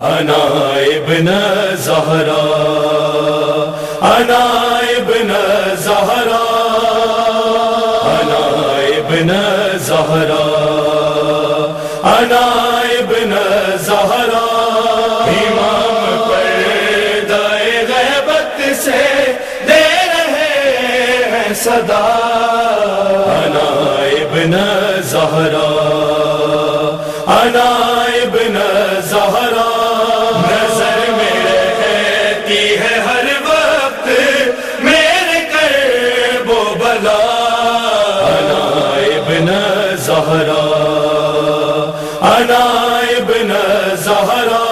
انا ابن زہرا، انا ابن زہرا، انا ابن زہرا، انا ابن زہرا۔ امام پر دائے غیبت سے دے رہے ہیں صدا۔ انا ابن زہرا، انا زہرا انا ابن زہرا۔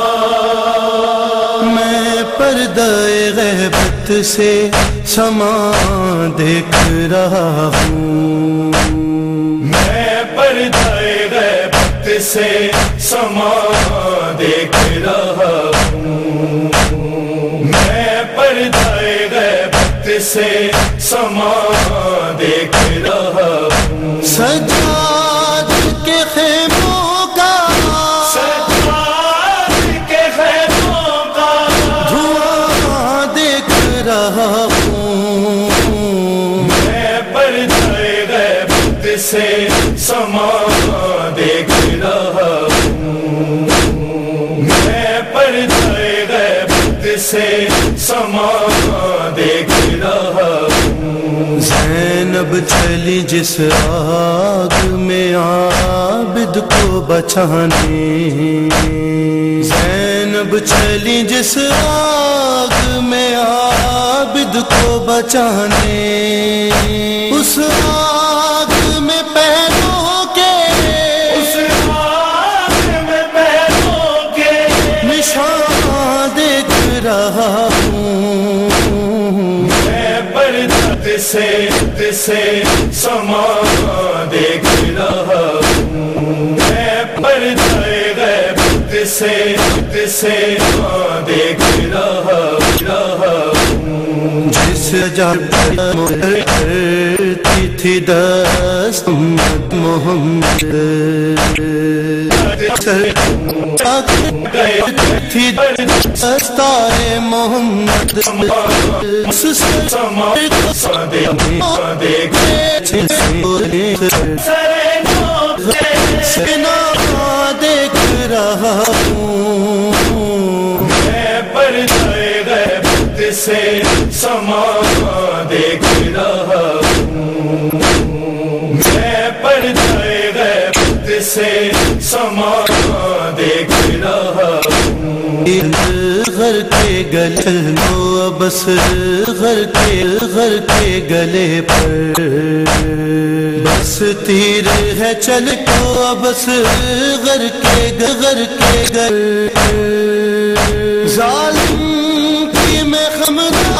میں پردہ غیبت سے سما دیکھ رہا ہوں۔ میں پردہ غیبت سے سما دیکھ رہا ہوں۔ میں پردہ غیبت سے سما دیکھ رہا ہوں۔ سجاد سے سما دیکھ رہا ہوں۔ میں پردہ غیبت سے سما دیکھ رہا ہوں۔ زینب چلی جس آگ میں عابد کو بچانے زینب چلی جس آگ میں عابد کو بچانے اس آگ پیروں کے اس میں پیروں کے نشان دیکھ رہا ہوں۔ میں پردہ سے سے سما دیکھ رہا ہوں۔ میں پردہ غیبت سے سے دیکھ رہا رہا ہوں۔ جس جب تھی دست محمد۔ تھی دستار محمد۔ دیکھ رہا ہوں میں غیبت سے سما دیکھ رہا ہوں سے سما دیکھ رہا ہوں گھر کے گلے لو بس گھر کے گھر کے گلے پر۔ بس تیر ہے چل کو بس گھر کے گھر کے گل ظالم کی میں خمدار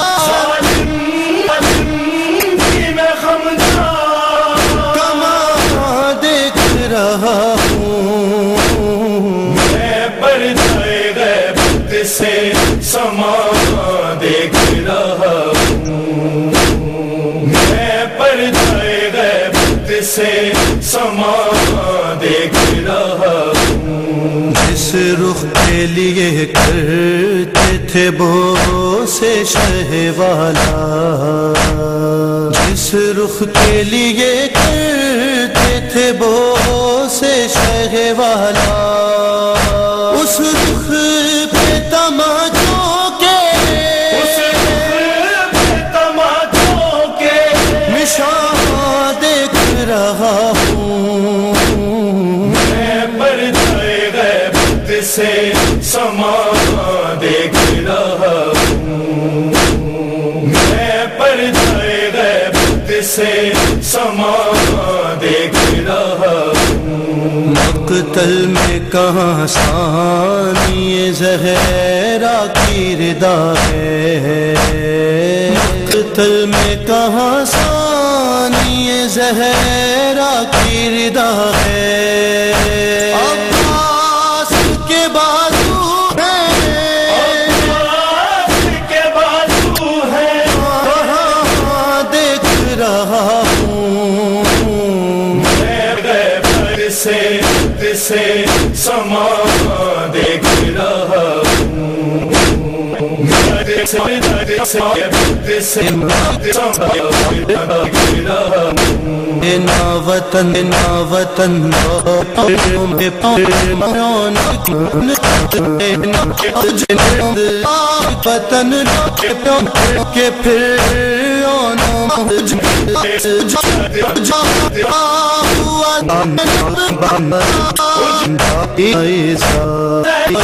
سے سما دیکھ رہا ہوں۔ جس رخ کے لیے کرتے تھے بو سے شہ والا۔ جس رخ کے لیے سے سما دیکھ رہا مقتل میں کہاں سانی زہرا کی ردا ہے۔ مقتل میں کہاں سانی زہرا کی ردا ہے۔ نا وطن نا وطن وطن کے پھر دیکھ رہا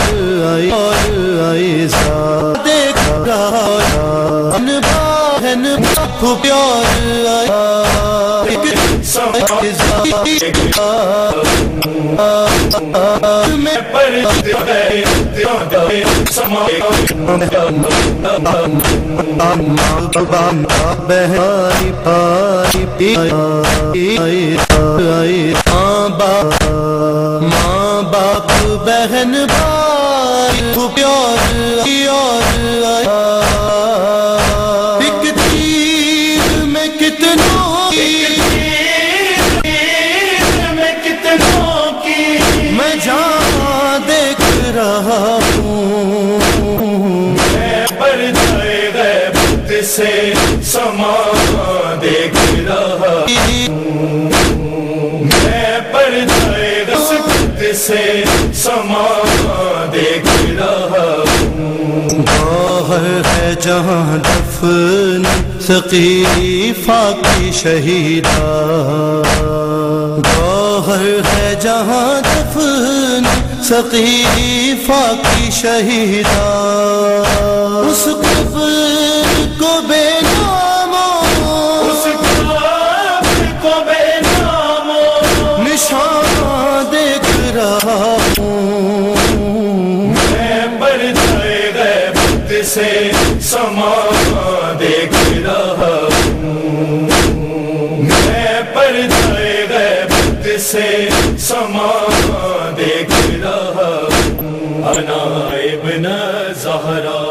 بہاری پاری ماں باپ ماں باپ بہن سے سما دیکھ رہا میں پر جائے سے سما دیکھ رہا باہر ہے جہاں دفن ثقیفہ کی شہیدہ۔ باہر ہے جہاں دفن ثقیفہ کی شہیدہ۔ اس قبر سے سما دیکھ رہا ہوں۔ میں پر غیبت سے سما دیکھ رہا ہوں۔ ابن زہرا انا ابن زہرا